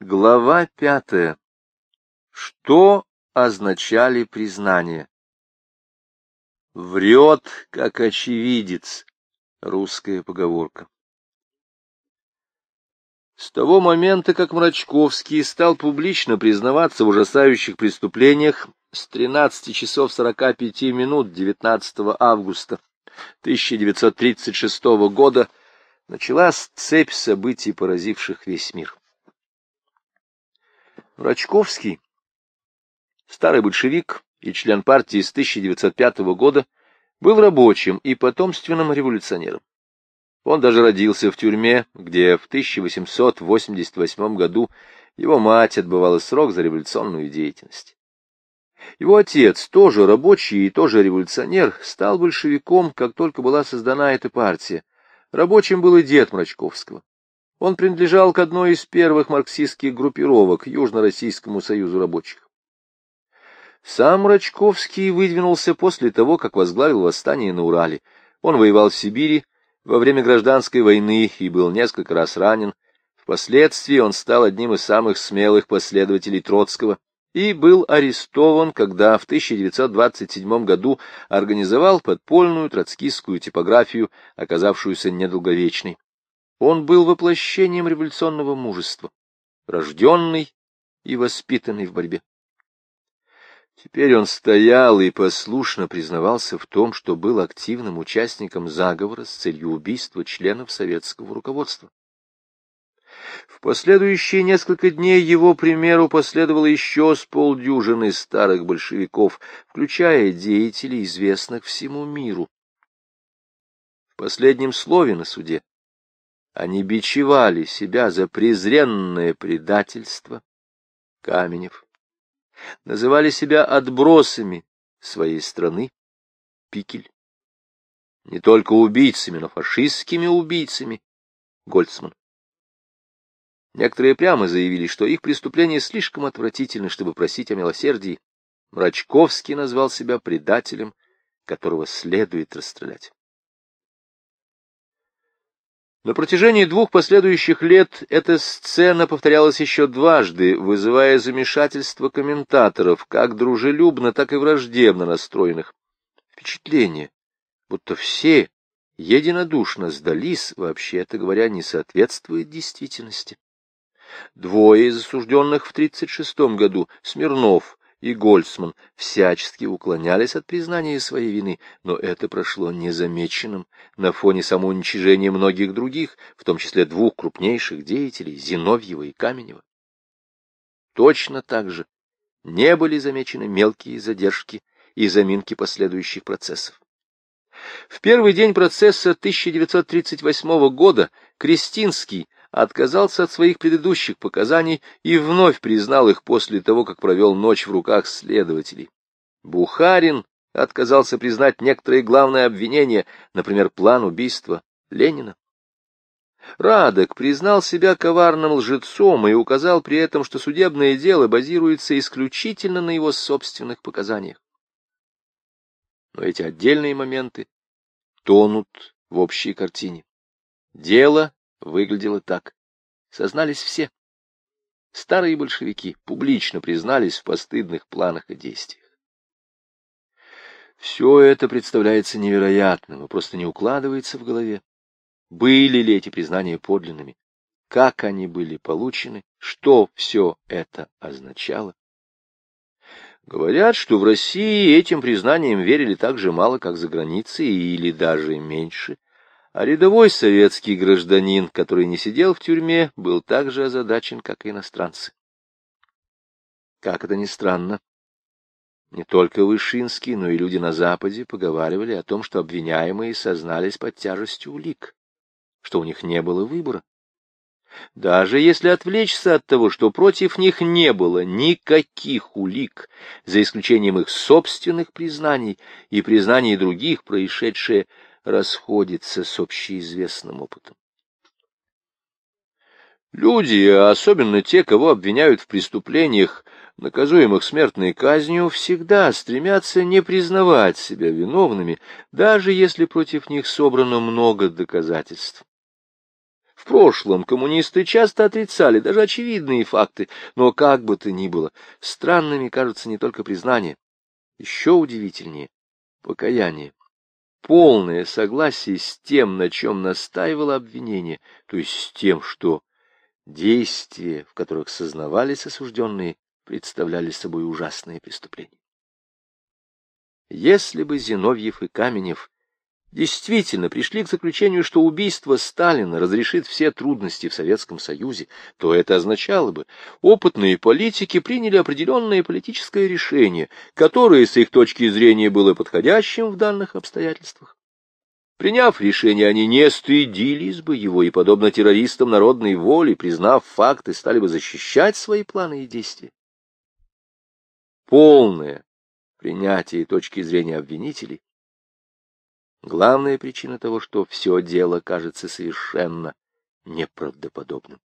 Глава пятая. Что означали признания? Врет, как очевидец. Русская поговорка. С того момента, как Мрачковский стал публично признаваться в ужасающих преступлениях, с 13 часов 45 минут 19 августа 1936 года началась цепь событий, поразивших весь мир. Рачковский, старый большевик и член партии с 1905 года, был рабочим и потомственным революционером. Он даже родился в тюрьме, где в 1888 году его мать отбывала срок за революционную деятельность. Его отец, тоже рабочий и тоже революционер, стал большевиком, как только была создана эта партия. Рабочим был и дед Мрачковского. Он принадлежал к одной из первых марксистских группировок Южно-Российскому союзу рабочих. Сам Рачковский выдвинулся после того, как возглавил восстание на Урале. Он воевал в Сибири во время гражданской войны и был несколько раз ранен. Впоследствии он стал одним из самых смелых последователей Троцкого и был арестован, когда в 1927 году организовал подпольную троцкистскую типографию, оказавшуюся недолговечной. Он был воплощением революционного мужества, рожденный и воспитанный в борьбе. Теперь он стоял и послушно признавался в том, что был активным участником заговора с целью убийства членов советского руководства. В последующие несколько дней его примеру последовало еще с полдюжины старых большевиков, включая деятелей, известных всему миру. В последнем слове на суде они бичевали себя за презренное предательство Каменев. Называли себя отбросами своей страны, Пикель. Не только убийцами, но фашистскими убийцами, Гольцман. Некоторые прямо заявили, что их преступление слишком отвратительно, чтобы просить о милосердии. Мрачковский назвал себя предателем, которого следует расстрелять. На протяжении двух последующих лет эта сцена повторялась еще дважды, вызывая замешательство комментаторов, как дружелюбно, так и враждебно настроенных. Впечатление, будто все единодушно сдались, вообще-то говоря, не соответствует действительности. Двое из осужденных в 1936 году, Смирнов и Гольцман всячески уклонялись от признания своей вины, но это прошло незамеченным на фоне самоуничижения многих других, в том числе двух крупнейших деятелей, Зиновьева и Каменева. Точно так же не были замечены мелкие задержки и заминки последующих процессов. В первый день процесса 1938 года Кристинский отказался от своих предыдущих показаний и вновь признал их после того, как провел ночь в руках следователей. Бухарин отказался признать некоторые главные обвинения, например, план убийства Ленина. Радок признал себя коварным лжецом и указал при этом, что судебное дело базируется исключительно на его собственных показаниях. Но эти отдельные моменты тонут в общей картине. Дело выглядело так. Сознались все. Старые большевики публично признались в постыдных планах и действиях. Все это представляется невероятным и просто не укладывается в голове. Были ли эти признания подлинными? Как они были получены? Что все это означало? Говорят, что в России этим признаниям верили так же мало, как за границей, или даже меньше. А рядовой советский гражданин, который не сидел в тюрьме, был так же озадачен, как и иностранцы. Как это ни странно, не только Вышинский, но и люди на Западе поговаривали о том, что обвиняемые сознались под тяжестью улик, что у них не было выбора. Даже если отвлечься от того, что против них не было никаких улик, за исключением их собственных признаний и признаний других, происшедшее расходится с общеизвестным опытом. Люди, особенно те, кого обвиняют в преступлениях, наказуемых смертной казнью, всегда стремятся не признавать себя виновными, даже если против них собрано много доказательств. В прошлом коммунисты часто отрицали даже очевидные факты, но как бы то ни было, странными кажутся не только признания. Еще удивительнее — покаяние. Полное согласие с тем, на чем настаивало обвинение, то есть с тем, что действия, в которых сознавались осужденные, представляли собой ужасные преступления. Если бы Зиновьев и Каменев действительно пришли к заключению, что убийство Сталина разрешит все трудности в Советском Союзе, то это означало бы, опытные политики приняли определенное политическое решение, которое с их точки зрения было подходящим в данных обстоятельствах. Приняв решение, они не стыдились бы его и, подобно террористам народной воли, признав факты, стали бы защищать свои планы и действия. Полное принятие точки зрения обвинителей главная причина того, что все дело кажется совершенно неправдоподобным.